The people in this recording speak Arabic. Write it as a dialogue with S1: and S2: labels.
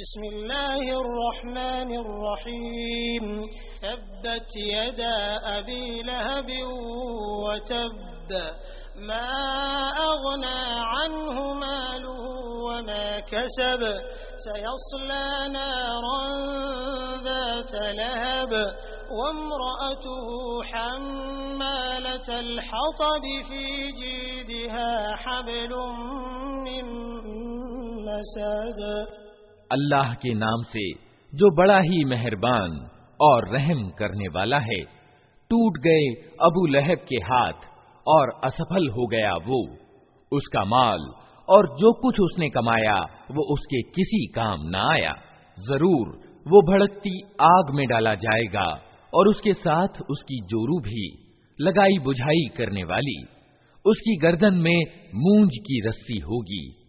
S1: بسم الله الرحمن الرحيم. تبت يدا أبي لهب وتب ما أغنى عنه ماله وما كسب. سيصلى نارا ذات لهب وامرأته حمالة الحطب في جيدها حبل من مسد.
S2: अल्लाह के नाम से, जो बड़ा ही मेहरबान और रहम करने वाला है, टूट गए अबू लहब के हाथ और असफल हो गया वो। उसका माल और जो कुछ उसने कमाया, वो उसके किसी काम न आया। ज़रूर वो भड़कती आग में डाला जाएगा और उसके साथ उसकी जोरू भी लगाई बुझाई करने वाली। उसकी गर्दन में मूंज की रस्सी होगी।